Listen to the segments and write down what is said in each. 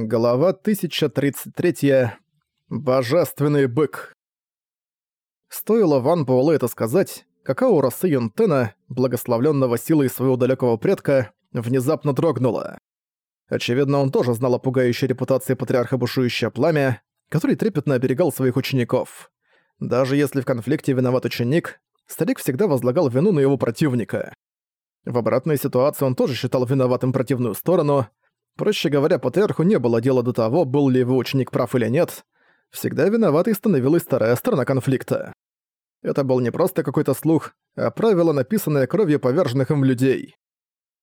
Глава 1033. Божественный бык. Стоило Ван Буэлэ это сказать, как аура Сэйон Тена, благословленного силой своего далекого предка, внезапно дрогнула. Очевидно, он тоже знал о пугающей репутации патриарха Бушующее Пламя, который трепетно оберегал своих учеников. Даже если в конфликте виноват ученик, старик всегда возлагал вину на его противника. В обратной ситуации он тоже считал виноватым противную сторону — Проще говоря, патриарху не было дела до того, был ли его ученик прав или нет. Всегда виноватой становилась вторая сторона конфликта. Это был не просто какой-то слух, а правило, написанное кровью поверженных им людей.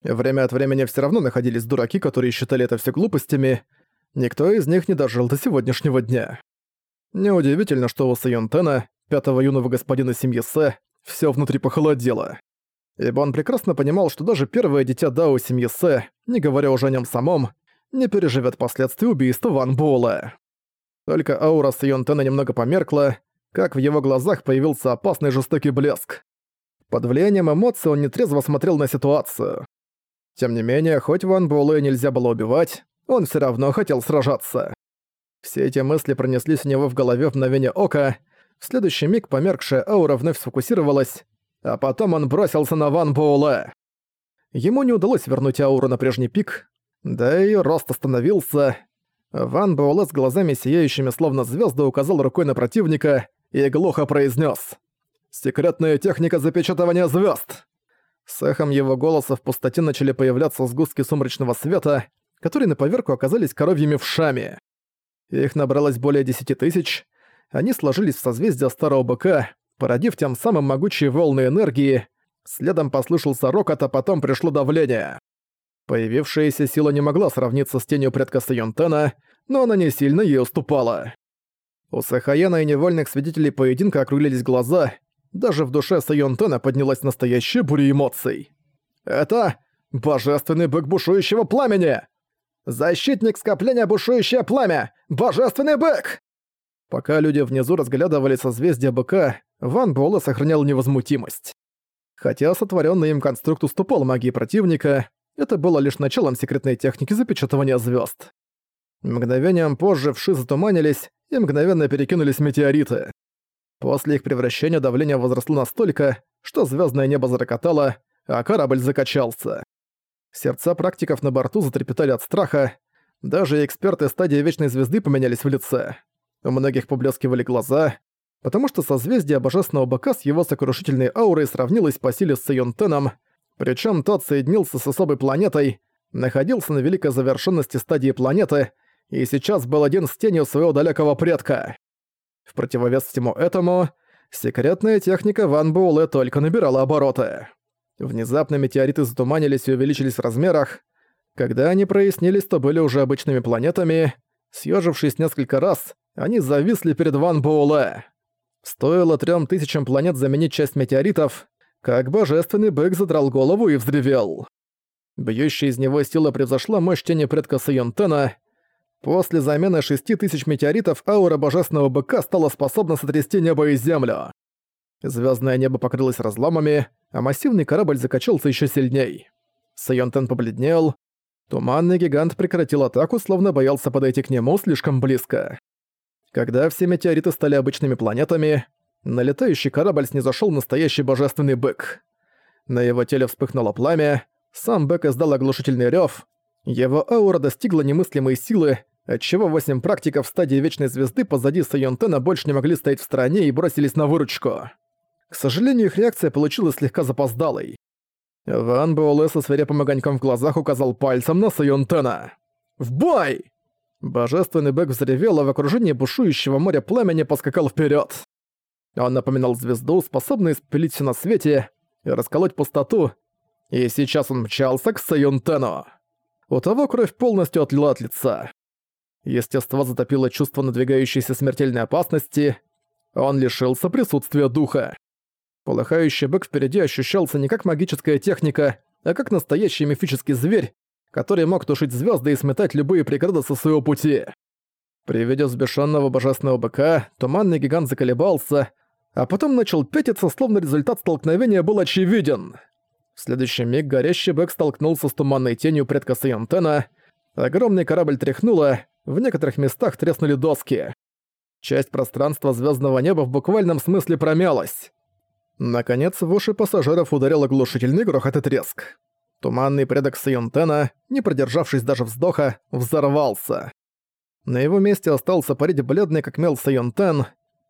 Время от времени все равно находились дураки, которые считали это все глупостями. Никто из них не дожил до сегодняшнего дня. Неудивительно, что у Сайонтена, пятого юного господина семьи Сэ, все внутри похолодело ибо он прекрасно понимал, что даже первое дитя Дао семьи Сэ, не говоря уже о нем самом, не переживет последствий убийства Ван Буэлла. Только аура Сайонтена немного померкла, как в его глазах появился опасный жестокий блеск. Под влиянием эмоций он нетрезво смотрел на ситуацию. Тем не менее, хоть Ван Буэлэ нельзя было убивать, он все равно хотел сражаться. Все эти мысли пронеслись у него в голове в мгновение ока, в следующий миг померкшая аура вновь сфокусировалась, а потом он бросился на Ван Буэлэ. Ему не удалось вернуть ауру на прежний пик, да и рост остановился. Ван Буэлэ с глазами сияющими словно звезды указал рукой на противника и глухо произнес: «Секретная техника запечатывания звезд. С эхом его голоса в пустоте начали появляться сгустки сумрачного света, которые на поверку оказались коровьими вшами. Их набралось более десяти тысяч, они сложились в созвездие Старого Быка, породив тем самым могучие волны энергии. Следом послышался рокот, а потом пришло давление. Появившаяся сила не могла сравниться с тенью предка Сайонтена, но она не сильно ей уступала. У Сахаяна и невольных свидетелей поединка округлились глаза, даже в душе Сайонтена поднялась настоящая буря эмоций. «Это божественный бык бушующего пламени! Защитник скопления бушующее пламя! Божественный бык!» Пока люди внизу разглядывали созвездие быка, Ван Буэлэ сохранял невозмутимость. Хотя сотворенный им конструкт уступал магии противника, это было лишь началом секретной техники запечатывания звезд. Мгновением позже вши затуманились и мгновенно перекинулись метеориты. После их превращения давление возросло настолько, что звездное небо зарокотало, а корабль закачался. Сердца практиков на борту затрепетали от страха, даже эксперты стадии Вечной Звезды поменялись в лице. У многих поблескивали глаза, потому что созвездие Божественного Быка с его сокрушительной аурой сравнилось по силе с Сайонтеном, причем тот соединился с особой планетой, находился на великой завершенности стадии планеты и сейчас был один с тенью своего далекого предка. В противовес всему этому, секретная техника Ван Буэлэ только набирала обороты. Внезапно метеориты затуманились и увеличились в размерах. Когда они прояснились, то были уже обычными планетами. Съежившись несколько раз, они зависли перед Ван Буэлэ. Стоило трем тысячам планет заменить часть метеоритов, как божественный бык задрал голову и взревел. Бьющая из него сила превзошла мощь тени предка Сайонтена. После замены шести тысяч метеоритов аура божественного быка стала способна сотрясти небо и землю. Звездное небо покрылось разломами, а массивный корабль закачался еще сильней. Сайонтен побледнел. Туманный гигант прекратил атаку, словно боялся подойти к нему слишком близко. Когда все метеориты стали обычными планетами, на летающий корабль снизошёл настоящий божественный бык. На его теле вспыхнуло пламя, сам бык издал оглушительный рёв, его аура достигла немыслимой силы, отчего восемь практиков стадии Вечной Звезды позади Сайонтена больше не могли стоять в стороне и бросились на выручку. К сожалению, их реакция получилась слегка запоздалой. Ван Буэлэ со свирепым огоньком в глазах указал пальцем на Сайонтена. «В бой!» Божественный бык взревел, а в окружении бушующего моря пламени поскакал вперед. Он напоминал звезду, способную испилить все на свете и расколоть пустоту, и сейчас он мчался к Сайонтену. У того кровь полностью отлила от лица. Естество затопило чувство надвигающейся смертельной опасности, он лишился присутствия духа. Полыхающий бык впереди ощущался не как магическая техника, а как настоящий мифический зверь, который мог тушить звезды и сметать любые преграды со своего пути. При виде взбешенного божественного быка, туманный гигант заколебался, а потом начал пятиться, словно результат столкновения был очевиден. В следующий миг горящий бык столкнулся с туманной тенью предка Сайонтена, Огромный корабль тряхнуло, в некоторых местах треснули доски. Часть пространства звездного неба в буквальном смысле промялась. Наконец, в уши пассажиров ударил оглушительный грохот и треск. Туманный предок Сайонтена, не продержавшись даже вздоха, взорвался. На его месте остался парить бледный как мел Сайонтен.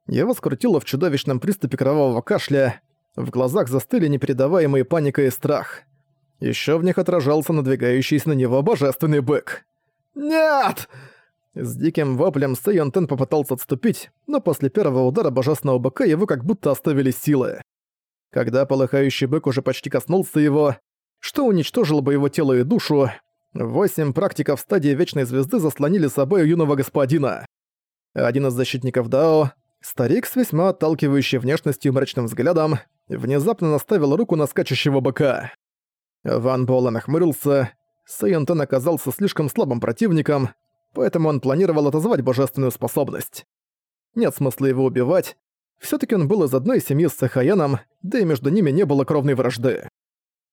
Его скрутило в чудовищном приступе кровавого кашля. В глазах застыли непередаваемые паника и страх. Еще в них отражался надвигающийся на него божественный бык. «Нет!» С диким воплем Сайонтен попытался отступить, но после первого удара божественного быка его как будто оставили силы. Когда полыхающий бык уже почти коснулся его, что уничтожило бы его тело и душу, восемь практиков стадии Вечной Звезды заслонили собой юного господина. Один из защитников Дао, старик с весьма отталкивающей внешностью и мрачным взглядом, внезапно наставил руку на скачущего быка. Ван Буэлэ нахмурился, Сэйонтен оказался слишком слабым противником, поэтому он планировал отозвать божественную способность. Нет смысла его убивать, Всё-таки он был из одной семьи с Сахаяном, да и между ними не было кровной вражды.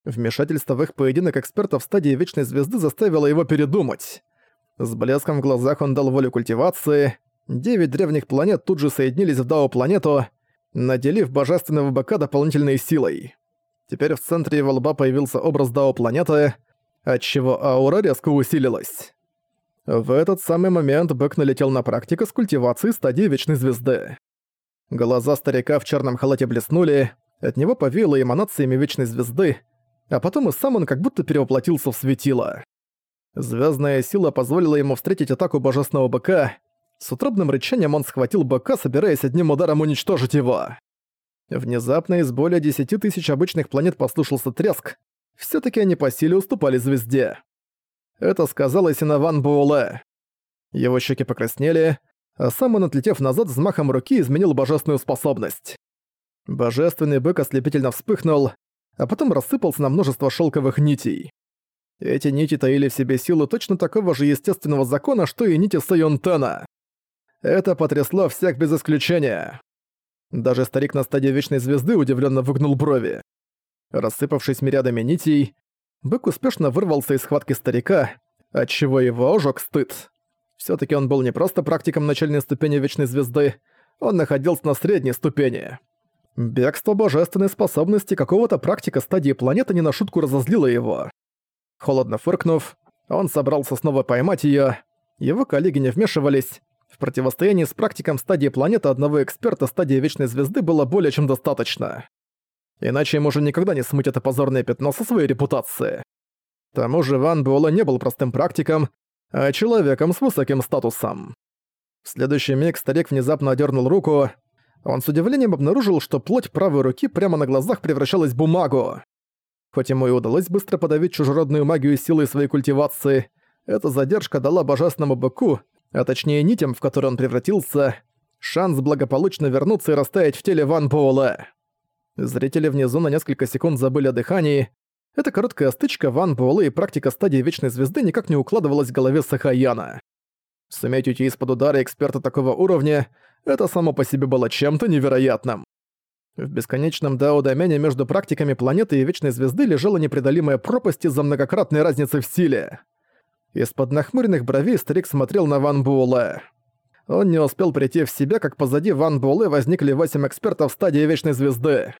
Вмешательство в их поединок экспертов стадии Вечной Звезды заставило его передумать. С блеском в глазах он дал волю культивации. Девять древних планет тут же соединились в Дао-планету, наделив божественного быка дополнительной силой. Теперь в центре его лба появился образ Дао-планеты, отчего аура резко усилилась. В этот самый момент бык налетел на практику с культивацией стадии Вечной Звезды. Глаза старика в черном халате блеснули, от него повеяло эманациями Вечной Звезды, а потом и сам он как будто перевоплотился в светило. Звездная сила позволила ему встретить атаку божественного быка. С утробным рычанием он схватил быка, собираясь одним ударом уничтожить его. Внезапно из более десяти тысяч обычных планет послушался треск. все таки они по силе уступали звезде. Это сказалось и на Ван Буэлэ. Его щеки покраснели, а сам он, отлетев назад, взмахом руки изменил божественную способность. Божественный бык ослепительно вспыхнул, а потом рассыпался на множество шелковых нитей. Эти нити таили в себе силу точно такого же естественного закона, что и нити Сайонтена. Это потрясло всех без исключения. Даже старик на стадии Вечной Звезды удивленно выгнул брови. Рассыпавшись мириадами нитей, бык успешно вырвался из схватки старика, отчего его ожег стыд. все таки он был не просто практиком начальной ступени Вечной Звезды, он находился на средней ступени. Бегство божественной способности какого-то практика стадии планеты не на шутку разозлило его. Холодно фыркнув, он собрался снова поймать её. Его коллеги не вмешивались. В противостоянии с практиком стадии планеты одного эксперта стадии Вечной Звезды было более чем достаточно. Иначе ему уже никогда не смыть это позорное пятно со своей репутации. К тому же Ван Буэлэ не был простым практиком, а человеком с высоким статусом. В следующий миг старик внезапно одернул руку, он с удивлением обнаружил, что плоть правой руки прямо на глазах превращалась в бумагу. Хоть ему и удалось быстро подавить чужеродную магию силой своей культивации, эта задержка дала божественному быку, а точнее нитям, в которые он превратился, шанс благополучно вернуться и растаять в теле Ван Буэлэ. Зрители внизу на несколько секунд забыли о дыхании. Эта короткая стычка Ван Буэлэ и практика стадии Вечной Звезды никак не укладывалась в голове Сахаяна. Суметь уйти из-под удара эксперта такого уровня — это само по себе было чем-то невероятным. В бесконечном дао-домене между практиками планеты и Вечной Звезды лежала непреодолимая пропасть из-за многократной разницы в силе. Из-под нахмуренных бровей старик смотрел на Ван Буэлэ. Он не успел прийти в себя, как позади Ван Буэлэ возникли восемь экспертов стадии Вечной Звезды.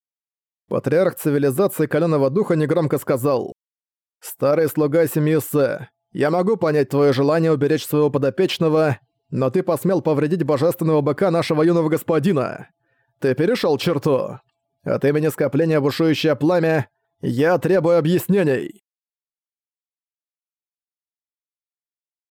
Патриарх цивилизации Калёного Духа негромко сказал «Старый слуга семьи Сэ, я могу понять твое желание уберечь своего подопечного, но ты посмел повредить божественного быка нашего юного господина. Ты перешел черту. От имени скопления бушующее пламя я требую объяснений».